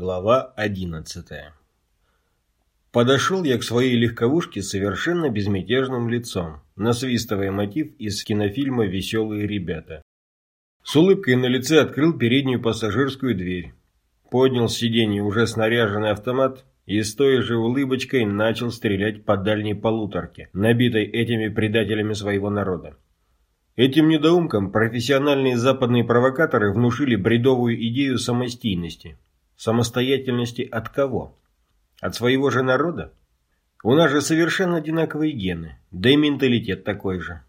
Глава одиннадцатая Подошел я к своей легковушке совершенно безмятежным лицом, насвистывая мотив из кинофильма «Веселые ребята». С улыбкой на лице открыл переднюю пассажирскую дверь, поднял с сиденья уже снаряженный автомат и с той же улыбочкой начал стрелять по дальней полуторке, набитой этими предателями своего народа. Этим недоумкам профессиональные западные провокаторы внушили бредовую идею самостийности – Самостоятельности от кого? От своего же народа? У нас же совершенно одинаковые гены, да и менталитет такой же.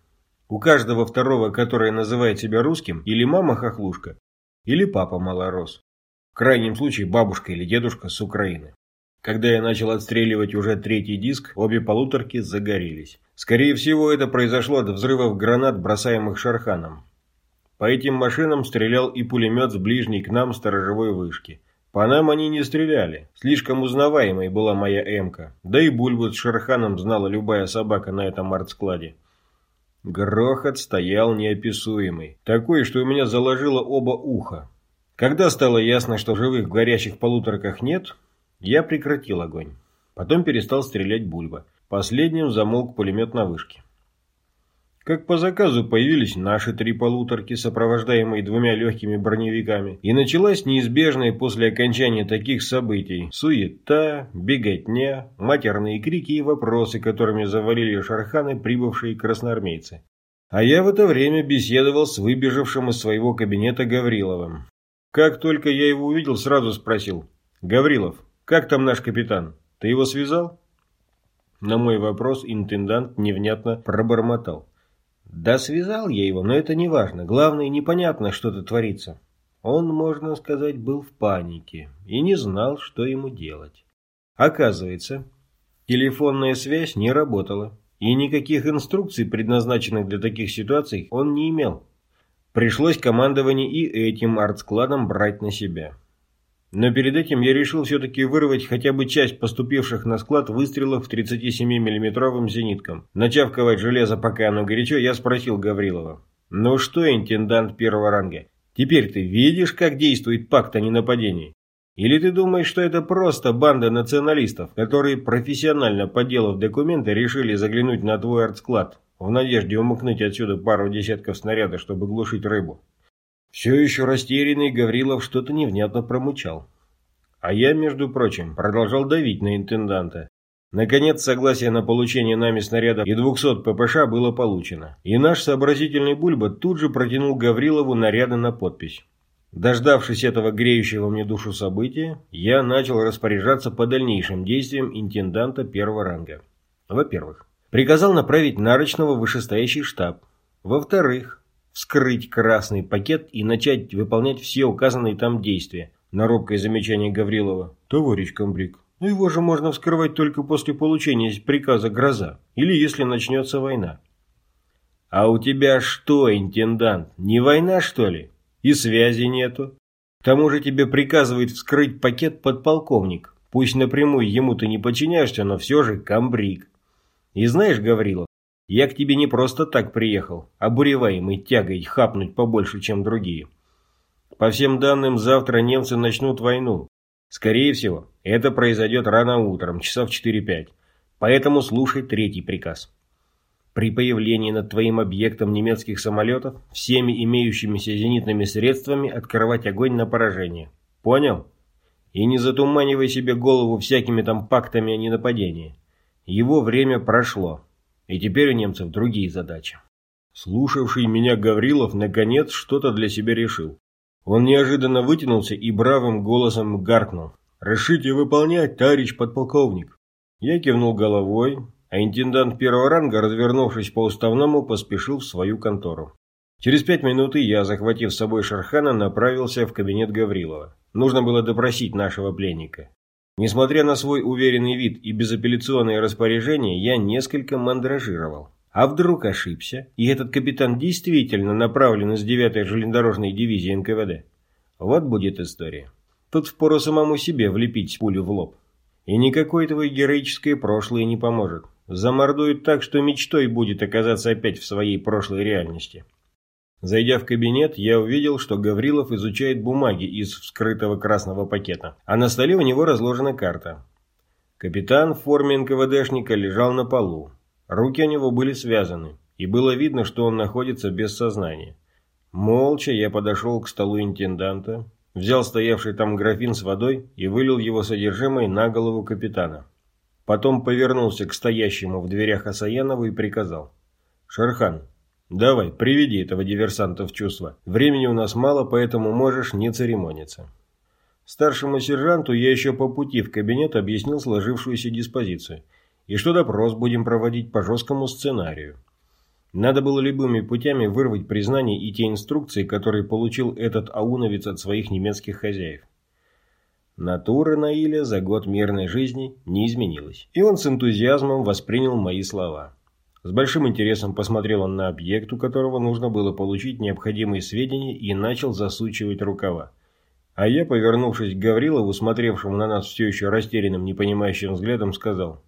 У каждого второго, который называет себя русским, или мама хохлушка, или папа малорос. В крайнем случае бабушка или дедушка с Украины. Когда я начал отстреливать уже третий диск, обе полуторки загорелись. Скорее всего, это произошло от взрывов гранат, бросаемых Шарханом. По этим машинам стрелял и пулемет с ближней к нам сторожевой вышки – по нам они не стреляли. Слишком узнаваемой была моя эмка. Да и бульбу с Шерханом знала любая собака на этом артскладе. Грохот стоял неописуемый. Такой, что у меня заложило оба уха. Когда стало ясно, что живых горящих полуторках нет, я прекратил огонь. Потом перестал стрелять бульба. Последним замолк пулемет на вышке. Как по заказу появились наши три полуторки, сопровождаемые двумя легкими броневиками, и началась неизбежная после окончания таких событий суета, беготня, матерные крики и вопросы, которыми завалили шарханы прибывшие красноармейцы. А я в это время беседовал с выбежавшим из своего кабинета Гавриловым. Как только я его увидел, сразу спросил. «Гаврилов, как там наш капитан? Ты его связал?» На мой вопрос интендант невнятно пробормотал. Да связал я его, но это не важно. Главное, непонятно, что-то творится. Он, можно сказать, был в панике и не знал, что ему делать. Оказывается, телефонная связь не работала, и никаких инструкций, предназначенных для таких ситуаций, он не имел. Пришлось командование и этим артскладом брать на себя. Но перед этим я решил все-таки вырвать хотя бы часть поступивших на склад выстрелов 37 миллиметровым зенитком. Начав ковать железо, пока оно горячо, я спросил Гаврилова. «Ну что, интендант первого ранга, теперь ты видишь, как действует пакт о ненападении? Или ты думаешь, что это просто банда националистов, которые, профессионально поделав документы, решили заглянуть на твой артсклад в надежде умыкнуть отсюда пару десятков снарядов, чтобы глушить рыбу?» Все еще растерянный Гаврилов что-то невнятно промычал. А я, между прочим, продолжал давить на интенданта. Наконец, согласие на получение нами снарядов и 200 ППШ было получено. И наш сообразительный Бульба тут же протянул Гаврилову наряды на подпись. Дождавшись этого греющего мне душу события, я начал распоряжаться по дальнейшим действиям интенданта первого ранга. Во-первых, приказал направить нарочного вышестоящий штаб. Во-вторых, вскрыть красный пакет и начать выполнять все указанные там действия. На робкое замечание Гаврилова. Товарищ комбриг, ну его же можно вскрывать только после получения приказа «Гроза» или если начнется война. А у тебя что, интендант, не война что ли? И связи нету. К тому же тебе приказывает вскрыть пакет подполковник. Пусть напрямую ему ты не подчиняешься, но все же комбриг. И знаешь, Гаврилов, я к тебе не просто так приехал, обуреваемый тягой хапнуть побольше, чем другие. По всем данным, завтра немцы начнут войну. Скорее всего, это произойдет рано утром, часов 4-5. Поэтому слушай третий приказ. При появлении над твоим объектом немецких самолетов всеми имеющимися зенитными средствами открывать огонь на поражение. Понял? И не затуманивай себе голову всякими там пактами о ненападении. Его время прошло. И теперь у немцев другие задачи. Слушавший меня Гаврилов наконец что-то для себя решил. Он неожиданно вытянулся и бравым голосом гаркнул. «Решите выполнять, товарищ подполковник!» Я кивнул головой, а интендант первого ранга, развернувшись по уставному, поспешил в свою контору. Через пять минут я, захватив с собой Шархана, направился в кабинет Гаврилова. Нужно было допросить нашего пленника. Несмотря на свой уверенный вид и безапелляционное распоряжение, я несколько мандражировал. А вдруг ошибся, и этот капитан действительно направлен из 9-й железнодорожной дивизии НКВД? Вот будет история. Тут впору самому себе влепить пулю в лоб. И никакое твое героическое прошлое не поможет. Замордует так, что мечтой будет оказаться опять в своей прошлой реальности. Зайдя в кабинет, я увидел, что Гаврилов изучает бумаги из вскрытого красного пакета, а на столе у него разложена карта. Капитан в форме НКВДшника лежал на полу. Руки у него были связаны, и было видно, что он находится без сознания. Молча я подошел к столу интенданта, взял стоявший там графин с водой и вылил его содержимое на голову капитана. Потом повернулся к стоящему в дверях Асаянову и приказал. «Шерхан, давай, приведи этого диверсанта в чувство. Времени у нас мало, поэтому можешь не церемониться». Старшему сержанту я еще по пути в кабинет объяснил сложившуюся диспозицию, и что допрос будем проводить по жесткому сценарию. Надо было любыми путями вырвать признание и те инструкции, которые получил этот ауновец от своих немецких хозяев. Натура Наиля за год мирной жизни не изменилась, и он с энтузиазмом воспринял мои слова. С большим интересом посмотрел он на объект, у которого нужно было получить необходимые сведения, и начал засучивать рукава. А я, повернувшись к Гаврилову, смотревшему на нас все еще растерянным, непонимающим взглядом, сказал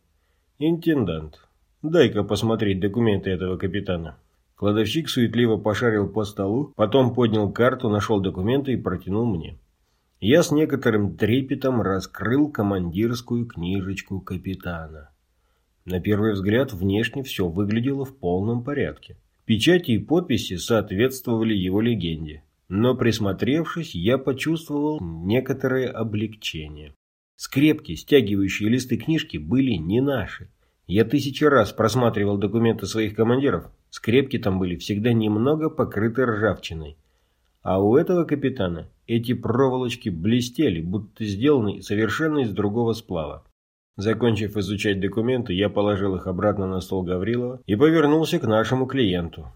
«Интендант, дай-ка посмотреть документы этого капитана». Кладовщик суетливо пошарил по столу, потом поднял карту, нашел документы и протянул мне. Я с некоторым трепетом раскрыл командирскую книжечку капитана. На первый взгляд внешне все выглядело в полном порядке. Печати и подписи соответствовали его легенде. Но присмотревшись, я почувствовал некоторое облегчение. Скрепки, стягивающие листы книжки, были не наши. Я тысячи раз просматривал документы своих командиров. Скрепки там были всегда немного покрыты ржавчиной. А у этого капитана эти проволочки блестели, будто сделаны совершенно из другого сплава. Закончив изучать документы, я положил их обратно на стол Гаврилова и повернулся к нашему клиенту.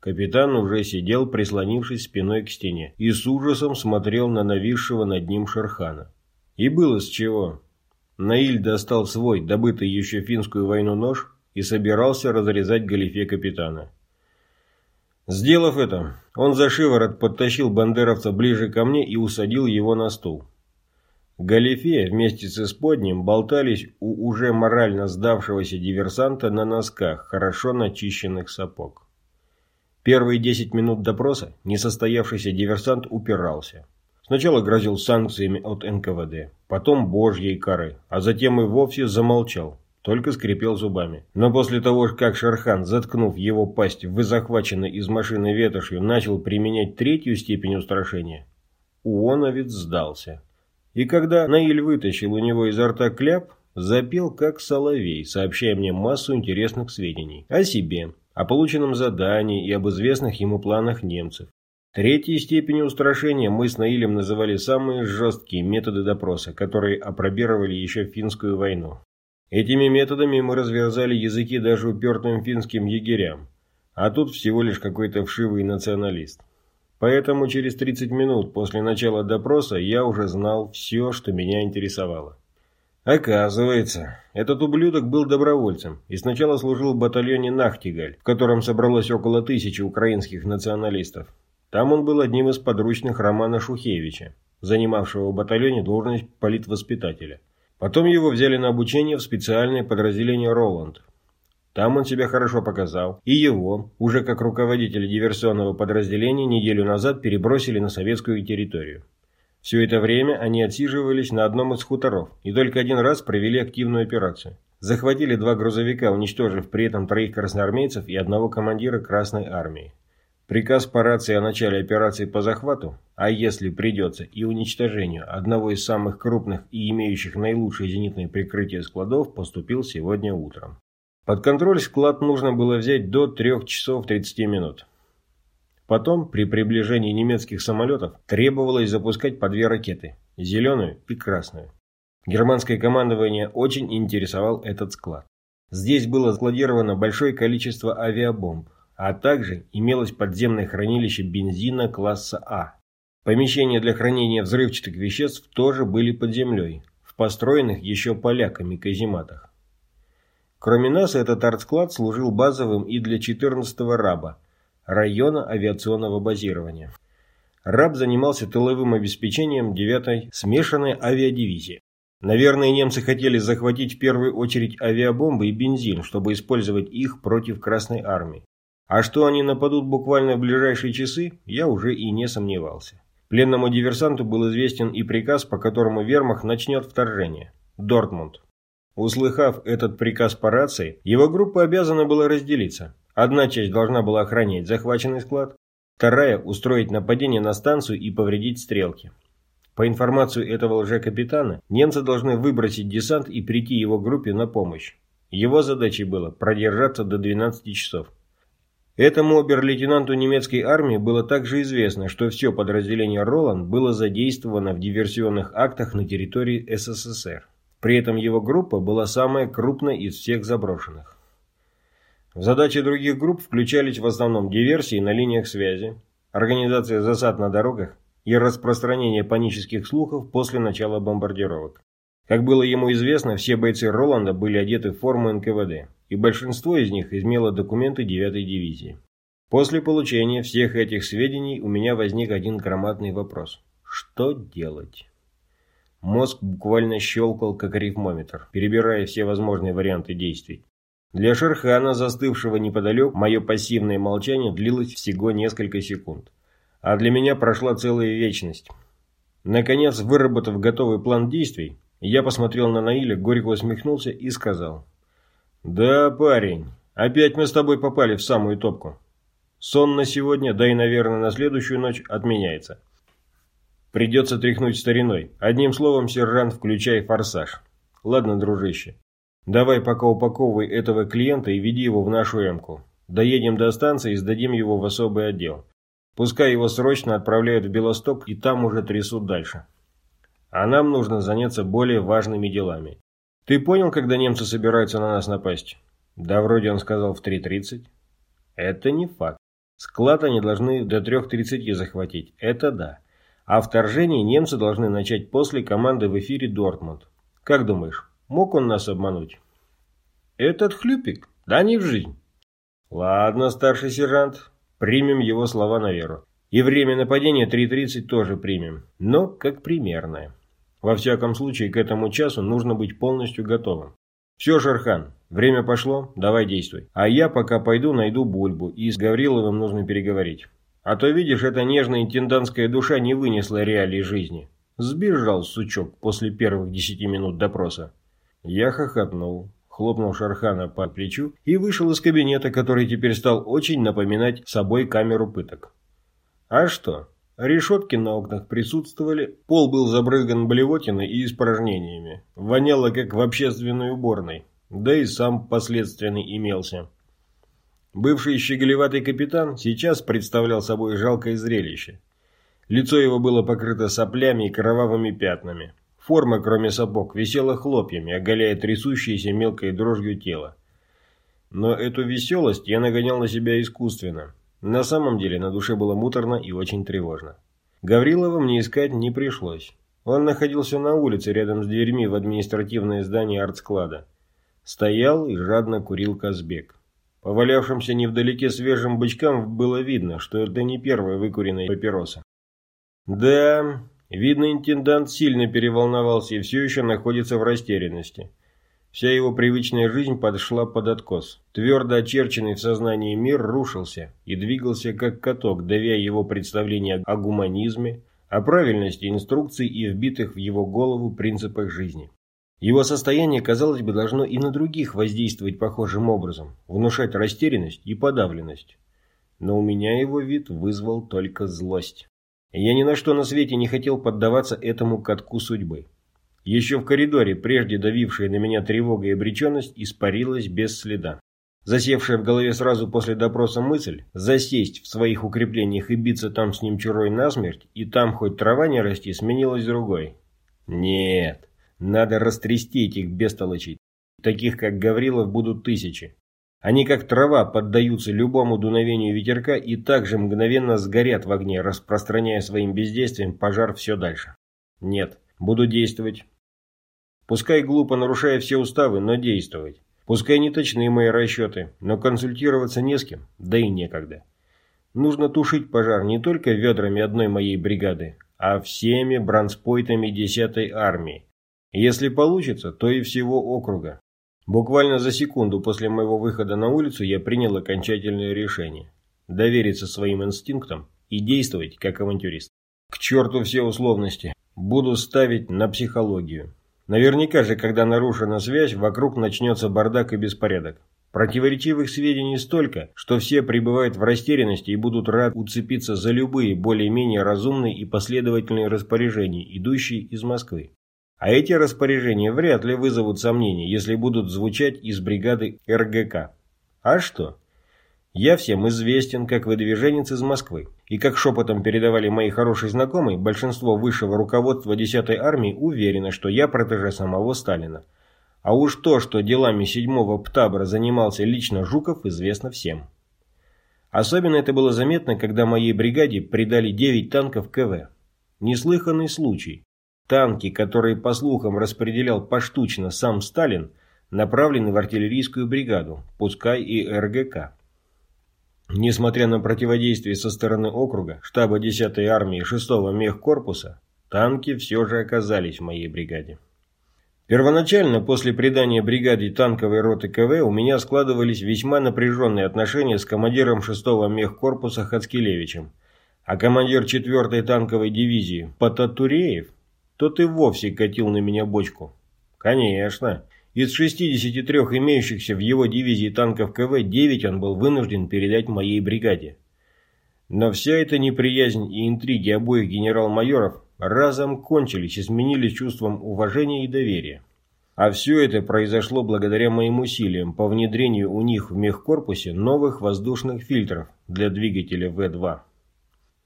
Капитан уже сидел, прислонившись спиной к стене, и с ужасом смотрел на нависшего над ним Шерхана. И было с чего. Наиль достал свой, добытый еще финскую войну нож, и собирался разрезать галифе капитана. Сделав это, он за шиворот подтащил бандеровца ближе ко мне и усадил его на стул. Галифе вместе с исподним болтались у уже морально сдавшегося диверсанта на носках хорошо начищенных сапог. Первые десять минут допроса несостоявшийся диверсант упирался. Сначала грозил санкциями от НКВД, потом божьей коры, а затем и вовсе замолчал, только скрипел зубами. Но после того, как Шерхан, заткнув его пасть в захваченной из машины ветошью, начал применять третью степень устрашения, Уоновец сдался. И когда Наиль вытащил у него изо рта кляп, запел как соловей, сообщая мне массу интересных сведений о себе, о полученном задании и об известных ему планах немцев. Третьей степенью устрашения мы с Наилем называли самые жесткие методы допроса, которые опробировали еще финскую войну. Этими методами мы развязали языки даже упертым финским егерям, а тут всего лишь какой-то вшивый националист. Поэтому через 30 минут после начала допроса я уже знал все, что меня интересовало. Оказывается, этот ублюдок был добровольцем и сначала служил в батальоне «Нахтигаль», в котором собралось около тысячи украинских националистов. Там он был одним из подручных Романа Шухевича, занимавшего в батальоне должность политвоспитателя – Потом его взяли на обучение в специальное подразделение «Роланд». Там он себя хорошо показал, и его, уже как руководителя диверсионного подразделения, неделю назад перебросили на советскую территорию. Все это время они отсиживались на одном из хуторов и только один раз провели активную операцию. Захватили два грузовика, уничтожив при этом троих красноармейцев и одного командира Красной Армии. Приказ по рации о начале операции по захвату, а если придется и уничтожению одного из самых крупных и имеющих наилучшее зенитное прикрытие складов, поступил сегодня утром. Под контроль склад нужно было взять до 3 часов 30 минут. Потом, при приближении немецких самолетов, требовалось запускать по две ракеты – зеленую и красную. Германское командование очень интересовал этот склад. Здесь было складировано большое количество авиабомб, а также имелось подземное хранилище бензина класса А. Помещения для хранения взрывчатых веществ тоже были под землей, в построенных еще поляками казематах. Кроме нас, этот артсклад служил базовым и для 14-го РАБа, района авиационного базирования. РАБ занимался тыловым обеспечением 9-й смешанной авиадивизии. Наверное, немцы хотели захватить в первую очередь авиабомбы и бензин, чтобы использовать их против Красной Армии. А что они нападут буквально в ближайшие часы, я уже и не сомневался. Пленному диверсанту был известен и приказ, по которому вермахт начнет вторжение. Дортмунд. Услыхав этот приказ по рации, его группа обязана была разделиться. Одна часть должна была охранять захваченный склад, вторая – устроить нападение на станцию и повредить стрелки. По информации этого лже-капитана, немцы должны выбросить десант и прийти его группе на помощь. Его задачей было продержаться до 12 часов. Этому обер-лейтенанту немецкой армии было также известно, что все подразделение «Роланд» было задействовано в диверсионных актах на территории СССР. При этом его группа была самая крупная из всех заброшенных. В задачи других групп включались в основном диверсии на линиях связи, организация засад на дорогах и распространение панических слухов после начала бомбардировок. Как было ему известно, все бойцы Роланда были одеты в форму НКВД, и большинство из них имело документы 9-й дивизии. После получения всех этих сведений у меня возник один громадный вопрос. Что делать? Мозг буквально щелкал, как арифмометр, перебирая все возможные варианты действий. Для Шерхана, застывшего неподалеку, мое пассивное молчание длилось всего несколько секунд. А для меня прошла целая вечность. Наконец, выработав готовый план действий, я посмотрел на Наиля, горько усмехнулся и сказал. «Да, парень, опять мы с тобой попали в самую топку. Сон на сегодня, да и, наверное, на следующую ночь отменяется. Придется тряхнуть стариной. Одним словом, сержант, включай форсаж. Ладно, дружище. Давай пока упаковывай этого клиента и веди его в нашу эмку. Доедем до станции и сдадим его в особый отдел. Пускай его срочно отправляют в Белосток и там уже трясут дальше. А нам нужно заняться более важными делами. Ты понял, когда немцы собираются на нас напасть? Да вроде он сказал в 3.30. Это не факт. Склад они должны до 3.30 захватить. Это да. А вторжение немцы должны начать после команды в эфире Дортмунд. Как думаешь, мог он нас обмануть? Этот хлюпик? Да не в жизнь. Ладно, старший сержант, примем его слова на веру. И время нападения 3.30 тоже примем, но как примерное. Во всяком случае, к этому часу нужно быть полностью готовым. Все, Шерхан, время пошло, давай действуй. А я пока пойду найду Бульбу, и с Гавриловым нужно переговорить. А то, видишь, эта нежная интендантская душа не вынесла реалий жизни. Сбежал, сучок, после первых десяти минут допроса. Я хохотнул, хлопнул Шархана по плечу и вышел из кабинета, который теперь стал очень напоминать собой камеру пыток. А что? Решетки на окнах присутствовали, пол был забрызган блевотиной и испражнениями. Воняло, как в общественной уборной. Да и сам последственный имелся. Бывший щеголеватый капитан сейчас представлял собой жалкое зрелище. Лицо его было покрыто соплями и кровавыми пятнами. Форма, кроме сапог, висела хлопьями, оголяя трясущееся мелкой дрожью тело. Но эту веселость я нагонял на себя искусственно. На самом деле на душе было муторно и очень тревожно. Гаврилова мне искать не пришлось. Он находился на улице рядом с дверьми в административное здание артсклада. Стоял и жадно курил Казбек. По валявшимся невдалеке свежим бычкам было видно, что это не первая выкуренная папироса. Да, видно, интендант сильно переволновался и все еще находится в растерянности. Вся его привычная жизнь подшла под откос. Твердо очерченный в сознании мир рушился и двигался как каток, давя его представления о гуманизме, о правильности инструкций и вбитых в его голову принципах жизни. Его состояние, казалось бы, должно и на других воздействовать похожим образом, внушать растерянность и подавленность. Но у меня его вид вызвал только злость. Я ни на что на свете не хотел поддаваться этому катку судьбы. Еще в коридоре, прежде давившая на меня тревога и обреченность, испарилась без следа. Засевшая в голове сразу после допроса мысль засесть в своих укреплениях и биться там с ним чурой насмерть, и там хоть трава не расти, сменилась другой. Нет, надо растрясти этих бестолочей. Таких, как Гаврилов, будут тысячи. Они, как трава, поддаются любому дуновению ветерка и также мгновенно сгорят в огне, распространяя своим бездействием пожар все дальше. Нет, буду действовать. Пускай глупо нарушая все уставы, но действовать. Пускай не точны мои расчеты, но консультироваться не с кем, да и некогда. Нужно тушить пожар не только ведрами одной моей бригады, а всеми бронспойтами 10-й армии, если получится, то и всего округа. Буквально за секунду после моего выхода на улицу я принял окончательное решение. Довериться своим инстинктам и действовать как авантюрист. К черту все условности. Буду ставить на психологию. Наверняка же, когда нарушена связь, вокруг начнется бардак и беспорядок. Противоречивых сведений столько, что все пребывают в растерянности и будут рады уцепиться за любые более-менее разумные и последовательные распоряжения, идущие из Москвы. А эти распоряжения вряд ли вызовут сомнения, если будут звучать из бригады РГК. А что? Я всем известен как выдвиженец из Москвы. И как шепотом передавали мои хорошие знакомые, большинство высшего руководства 10-й армии уверено, что я протеже самого Сталина. А уж то, что делами седьмого ПТАБРа занимался лично Жуков, известно всем. Особенно это было заметно, когда моей бригаде придали 9 танков КВ. Неслыханный случай. Танки, которые по слухам распределял поштучно сам Сталин, направлены в артиллерийскую бригаду, пускай и РГК. Несмотря на противодействие со стороны округа, штаба 10-й армии 6-го мехкорпуса, танки все же оказались в моей бригаде. Первоначально, после придания бригаде танковой роты КВ, у меня складывались весьма напряженные отношения с командиром 6-го мехкорпуса Хацкелевичем, а командир 4-й танковой дивизии Пататуреев, тот и вовсе катил на меня бочку. Конечно, из 63 имеющихся в его дивизии танков КВ, 9 он был вынужден передать моей бригаде. Но вся эта неприязнь и интриги обоих генерал-майоров разом кончились и сменились чувством уважения и доверия. А все это произошло благодаря моим усилиям по внедрению у них в мехкорпусе новых воздушных фильтров для двигателя В-2.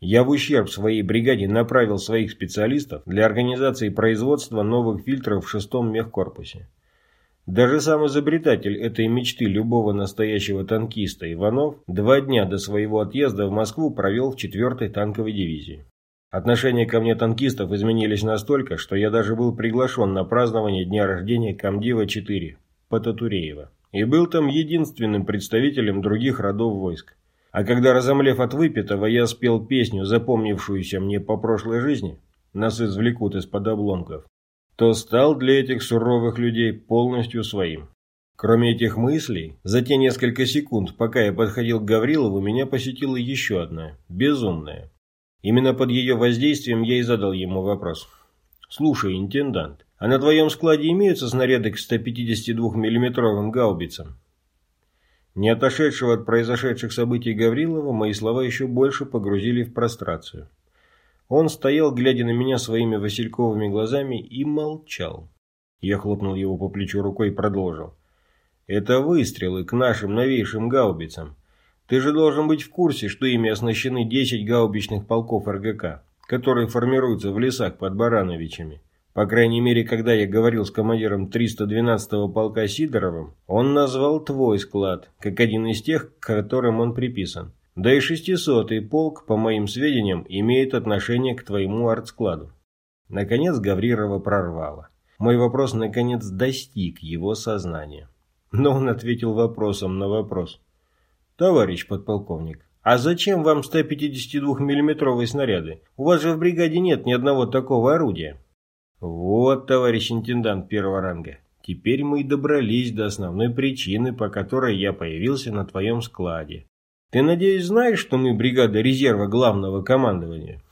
Я в ущерб своей бригаде направил своих специалистов для организации производства новых фильтров в шестом мехкорпусе. Даже сам изобретатель этой мечты любого настоящего танкиста Иванов два дня до своего отъезда в Москву провел в 4-й танковой дивизии. Отношения ко мне танкистов изменились настолько, что я даже был приглашен на празднование дня рождения Камдива-4 Пататуреева и был там единственным представителем других родов войск. А когда, разомлев от выпитого, я спел песню, запомнившуюся мне по прошлой жизни, нас извлекут из-под обломков, то стал для этих суровых людей полностью своим. Кроме этих мыслей, за те несколько секунд, пока я подходил к Гаврилову, меня посетила еще одна, безумная. Именно под ее воздействием я и задал ему вопрос. «Слушай, интендант, а на твоем складе имеются снаряды к 152 миллиметровым гаубицам?» Не отошедшего от произошедших событий Гаврилова, мои слова еще больше погрузили в прострацию. Он стоял, глядя на меня своими васильковыми глазами, и молчал. Я хлопнул его по плечу рукой и продолжил. «Это выстрелы к нашим новейшим гаубицам. Ты же должен быть в курсе, что ими оснащены 10 гаубичных полков РГК, которые формируются в лесах под Барановичами. По крайней мере, когда я говорил с командиром 312-го полка Сидоровым, он назвал твой склад, как один из тех, к которым он приписан. Да и шестисотый полк, по моим сведениям, имеет отношение к твоему артскладу. Наконец Гаврирова прорвало. Мой вопрос, наконец, достиг его сознания. Но он ответил вопросом на вопрос. «Товарищ подполковник, а зачем вам 152-миллиметровые снаряды? У вас же в бригаде нет ни одного такого орудия». «Вот, товарищ интендант первого ранга, теперь мы и добрались до основной причины, по которой я появился на твоем складе. Ты, надеюсь, знаешь, что мы бригада резерва главного командования?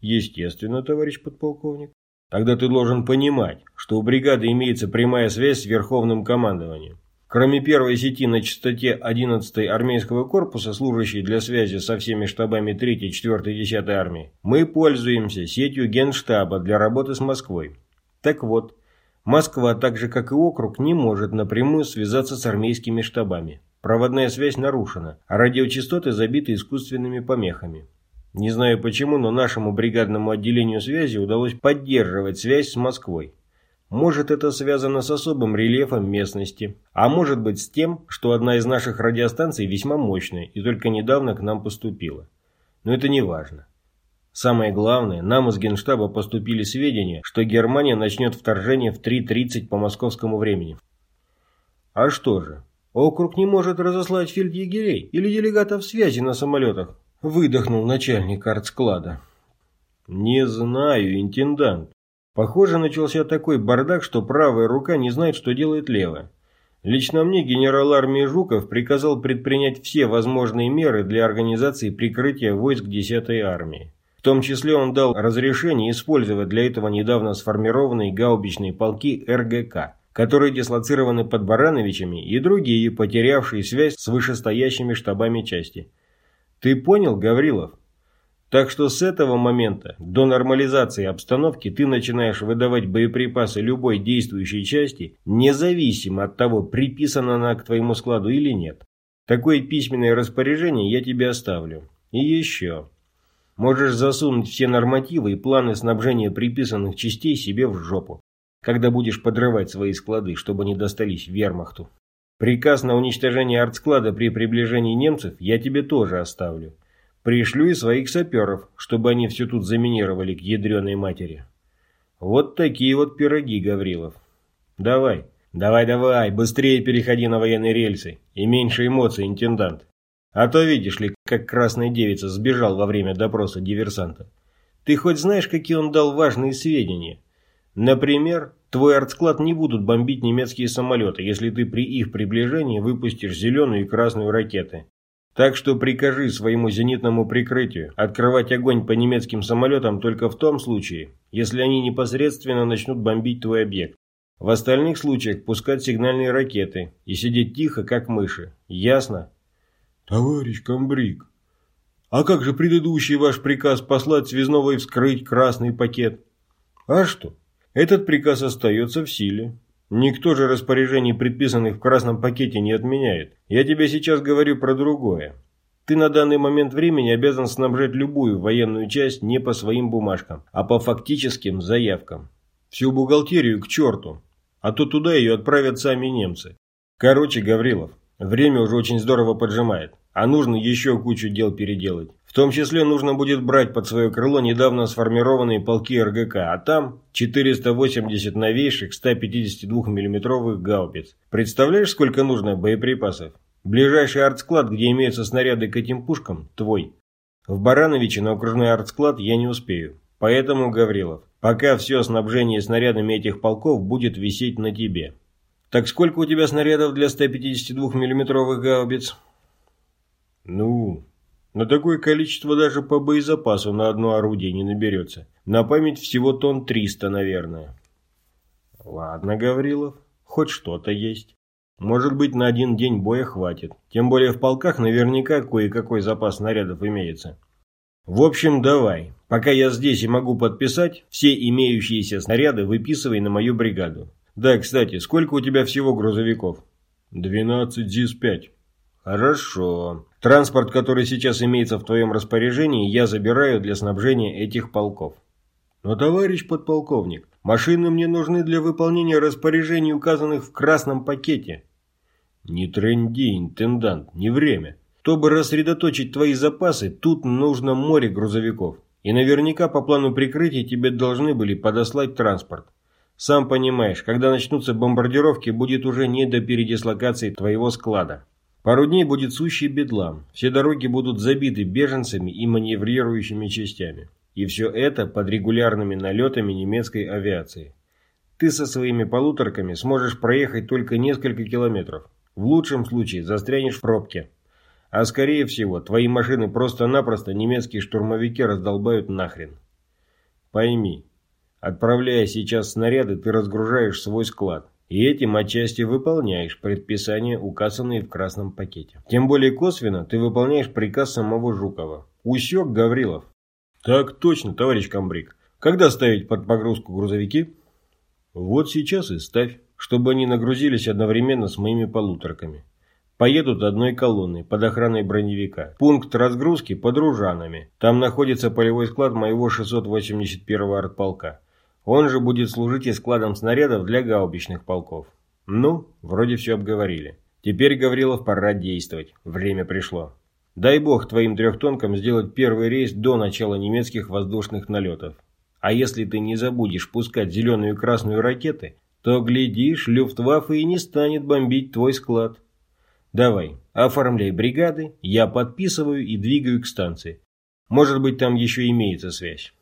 Естественно, товарищ подполковник. Тогда ты должен понимать, что у бригады имеется прямая связь с верховным командованием. Кроме первой сети на частоте 11-й армейского корпуса, служащей для связи со всеми штабами 3-й, 4-й, 10-й армии, мы пользуемся сетью генштаба для работы с Москвой. Так вот, Москва, так же как и округ, не может напрямую связаться с армейскими штабами. Проводная связь нарушена, а радиочастоты забиты искусственными помехами. Не знаю почему, но нашему бригадному отделению связи удалось поддерживать связь с Москвой. Может это связано с особым рельефом местности, а может быть с тем, что одна из наших радиостанций весьма мощная и только недавно к нам поступила. Но это не важно. Самое главное, нам из Генштаба поступили сведения, что Германия начнет вторжение в 3.30 по московскому времени. А что же, Округ не может разослать фельдъегерей или делегатов связи на самолетах, выдохнул начальник артсклада. Не знаю, интендант. Похоже, начался такой бардак, что правая рука не знает, что делает левая. Лично мне генерал армии Жуков приказал предпринять все возможные меры для организации прикрытия войск 10-й армии. В том числе он дал разрешение использовать для этого недавно сформированные гаубичные полки РГК, которые дислоцированы под Барановичами и другие, потерявшие связь с вышестоящими штабами части. Ты понял, Гаврилов? Так что с этого момента до нормализации обстановки ты начинаешь выдавать боеприпасы любой действующей части, независимо от того, приписана она к твоему складу или нет. Такое письменное распоряжение я тебе оставлю. И еще. Можешь засунуть все нормативы и планы снабжения приписанных частей себе в жопу, когда будешь подрывать свои склады, чтобы не достались вермахту. Приказ на уничтожение артсклада при приближении немцев я тебе тоже оставлю. Пришлю и своих саперов, чтобы они все тут заминировали к ядреной матери. Вот такие вот пироги, Гаврилов. Давай, давай-давай, быстрее переходи на военные рельсы и меньше эмоций, интендант. А то видишь ли, как красная девица сбежал во время допроса диверсанта. Ты хоть знаешь, какие он дал важные сведения? Например, твой артсклад не будут бомбить немецкие самолеты, если ты при их приближении выпустишь зеленую и красную ракеты. Так что прикажи своему зенитному прикрытию открывать огонь по немецким самолетам только в том случае, если они непосредственно начнут бомбить твой объект. В остальных случаях пускать сигнальные ракеты и сидеть тихо, как мыши. Ясно? Товарищ комбриг, а как же предыдущий ваш приказ послать связного и вскрыть красный пакет? А что? Этот приказ остается в силе. Никто же распоряжений, предписанных в красном пакете, не отменяет. Я тебе сейчас говорю про другое. Ты на данный момент времени обязан снабжать любую военную часть не по своим бумажкам, а по фактическим заявкам. Всю бухгалтерию к черту, а то туда ее отправят сами немцы. Короче, Гаврилов, время уже очень здорово поджимает, а нужно еще кучу дел переделать. Том числе нужно будет брать под свое крыло недавно сформированные полки РГК, а там 480 новейших 152 миллиметровых гаубиц. Представляешь, сколько нужно боеприпасов? Ближайший артсклад, где имеются снаряды к этим пушкам, твой. В Барановиче на окружной артсклад я не успею. Поэтому, Гаврилов, пока все снабжение снарядами этих полков будет висеть на тебе. Так сколько у тебя снарядов для 152 миллиметровых гаубиц? Ну, на такое количество даже по боезапасу на одно орудие не наберется. На память всего тонн 300, наверное. Ладно, Гаврилов, хоть что-то есть. Может быть, на один день боя хватит. Тем более в полках наверняка кое-какой запас снарядов имеется. В общем, давай. Пока я здесь и могу подписать, все имеющиеся снаряды выписывай на мою бригаду. Да, кстати, сколько у тебя всего грузовиков? 12 ЗИС-5. Хорошо. Транспорт, который сейчас имеется в твоем распоряжении, я забираю для снабжения этих полков. Но, товарищ подполковник, машины мне нужны для выполнения распоряжений, указанных в красном пакете. Не тренди, интендант, не время. Чтобы рассредоточить твои запасы, тут нужно море грузовиков. И наверняка по плану прикрытия тебе должны были подослать транспорт. Сам понимаешь, когда начнутся бомбардировки, будет уже не до передислокации твоего склада. Пару дней будет сущий бедлам. Все дороги будут забиты беженцами и маневрирующими частями. И все это под регулярными налетами немецкой авиации. Ты со своими полуторками сможешь проехать только несколько километров. В лучшем случае застрянешь в пробке. А скорее всего, твои машины просто-напросто немецкие штурмовики раздолбают нахрен. Пойми, отправляя сейчас снаряды, ты разгружаешь свой склад. И этим отчасти выполняешь предписания, указанные в красном пакете. Тем более косвенно ты выполняешь приказ самого Жукова. Усек, Гаврилов? Так точно, товарищ комбриг. Когда ставить под погрузку грузовики? Вот сейчас и ставь, чтобы они нагрузились одновременно с моими полуторками. Поедут одной колонной под охраной броневика. Пункт разгрузки под Ружанами. Там находится полевой склад моего 681-го артполка. Он же будет служить и складом снарядов для гаубичных полков. Ну, вроде все обговорили. Теперь, Гаврилов, пора действовать. Время пришло. Дай бог твоим трехтонкам сделать первый рейс до начала немецких воздушных налетов. А если ты не забудешь пускать зеленую и красную ракеты, то, глядишь, Люфтваффе и не станет бомбить твой склад. Давай, оформляй бригады, я подписываю и двигаю к станции. Может быть, там еще имеется связь.